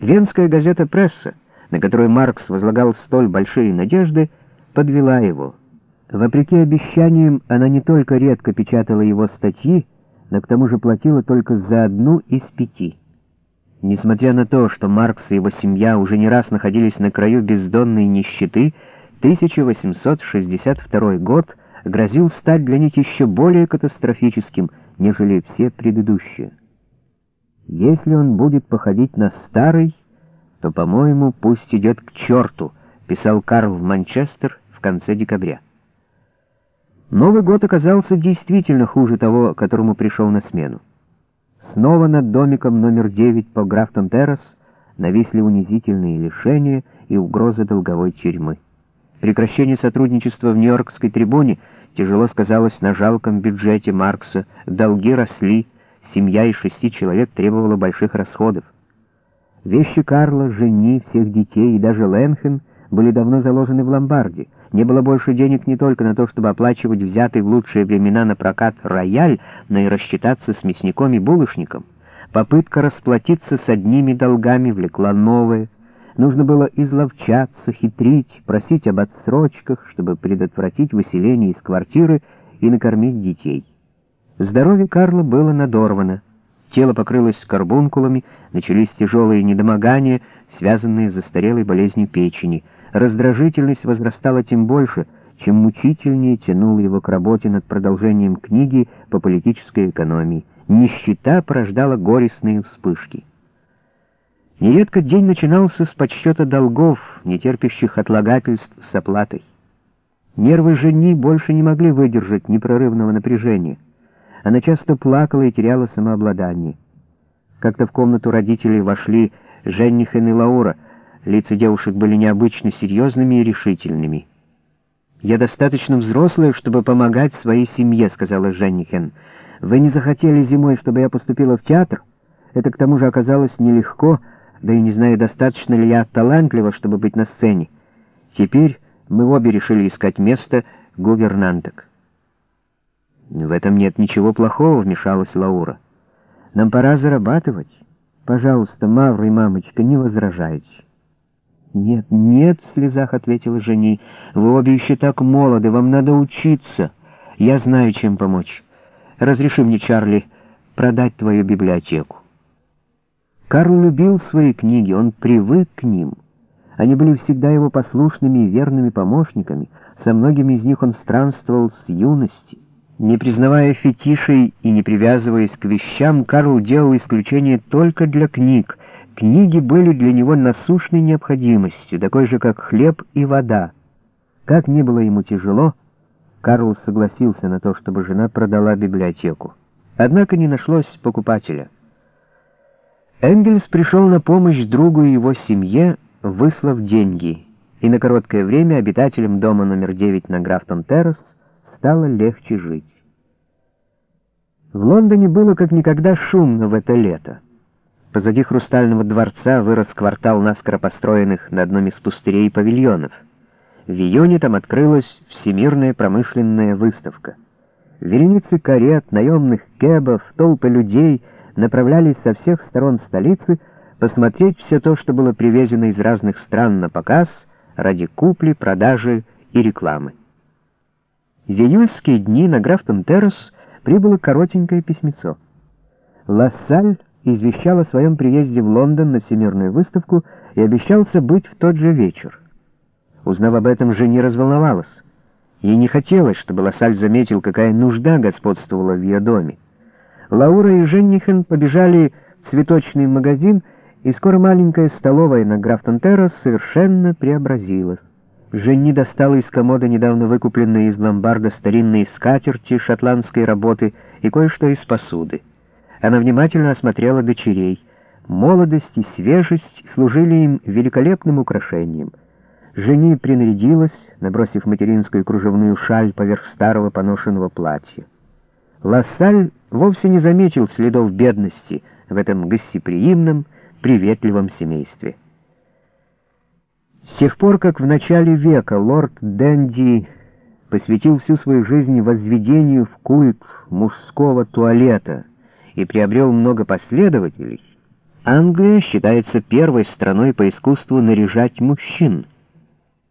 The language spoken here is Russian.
Венская газета «Пресса», на которую Маркс возлагал столь большие надежды, подвела его. Вопреки обещаниям, она не только редко печатала его статьи, но к тому же платила только за одну из пяти. Несмотря на то, что Маркс и его семья уже не раз находились на краю бездонной нищеты, 1862 год грозил стать для них еще более катастрофическим, нежели все предыдущие. Если он будет походить на старый, то, по-моему, пусть идет к черту, писал Карл в Манчестер в конце декабря. Новый год оказался действительно хуже того, которому пришел на смену. Снова над домиком номер 9 по Графтон-Террас нависли унизительные лишения и угроза долговой тюрьмы. Прекращение сотрудничества в Нью-Йоркской трибуне тяжело сказалось на жалком бюджете Маркса, долги росли, семья из шести человек требовала больших расходов. Вещи Карла, жени, всех детей и даже Ленхен были давно заложены в ломбарде. Не было больше денег не только на то, чтобы оплачивать взятый в лучшие времена на прокат рояль, но и рассчитаться с мясником и булочником. Попытка расплатиться с одними долгами влекла новые. Нужно было изловчаться, хитрить, просить об отсрочках, чтобы предотвратить выселение из квартиры и накормить детей. Здоровье Карла было надорвано. Тело покрылось карбункулами, начались тяжелые недомогания, связанные с застарелой болезнью печени. Раздражительность возрастала тем больше, чем мучительнее тянул его к работе над продолжением книги по политической экономии. Нищета порождала горестные вспышки. Нередко день начинался с подсчета долгов, не терпящих отлагательств с оплатой. Нервы жени больше не могли выдержать непрерывного напряжения. Она часто плакала и теряла самообладание. Как-то в комнату родителей вошли Женнихен и Лаура. Лица девушек были необычно серьезными и решительными. «Я достаточно взрослая, чтобы помогать своей семье», — сказала Женнихен. «Вы не захотели зимой, чтобы я поступила в театр? Это к тому же оказалось нелегко, да и не знаю, достаточно ли я талантлива, чтобы быть на сцене. Теперь мы обе решили искать место гувернанток». «В этом нет ничего плохого», — вмешалась Лаура. «Нам пора зарабатывать. Пожалуйста, Мавра и мамочка, не возражайте». «Нет, нет», — в слезах ответила жени, — «вы обе еще так молоды, вам надо учиться. Я знаю, чем помочь. Разреши мне, Чарли, продать твою библиотеку». Карл любил свои книги, он привык к ним. Они были всегда его послушными и верными помощниками, со многими из них он странствовал с юности. Не признавая фетишей и не привязываясь к вещам, Карл делал исключение только для книг. Книги были для него насущной необходимостью, такой же, как хлеб и вода. Как не было ему тяжело, Карл согласился на то, чтобы жена продала библиотеку. Однако не нашлось покупателя. Энгельс пришел на помощь другу и его семье, выслав деньги, и на короткое время обитателям дома номер 9 на Графтон-Террас стало легче жить. В Лондоне было как никогда шумно в это лето. Позади Хрустального дворца вырос квартал наскоро построенных на одном из пустырей павильонов. В июне там открылась Всемирная промышленная выставка. Вереницы карет, наемных кебов, толпы людей направлялись со всех сторон столицы посмотреть все то, что было привезено из разных стран на показ ради купли, продажи и рекламы. В июльские дни на Графтон-Террас прибыло коротенькое письмецо. Лассаль извещал о своем приезде в Лондон на Всемирную выставку и обещался быть в тот же вечер. Узнав об этом, Жени разволновалась. Ей не хотелось, чтобы Лассаль заметил, какая нужда господствовала в ее доме. Лаура и Женнихен побежали в цветочный магазин, и скоро маленькая столовая на Графтон-Террас совершенно преобразилась. Женни достала из комода недавно выкупленные из ломбарда старинные скатерти шотландской работы и кое-что из посуды. Она внимательно осмотрела дочерей. Молодость и свежесть служили им великолепным украшением. Жени принарядилась, набросив материнскую кружевную шаль поверх старого поношенного платья. Лассаль вовсе не заметил следов бедности в этом гостеприимном, приветливом семействе. С тех пор, как в начале века лорд Дэнди посвятил всю свою жизнь возведению в культ мужского туалета и приобрел много последователей, Англия считается первой страной по искусству наряжать мужчин —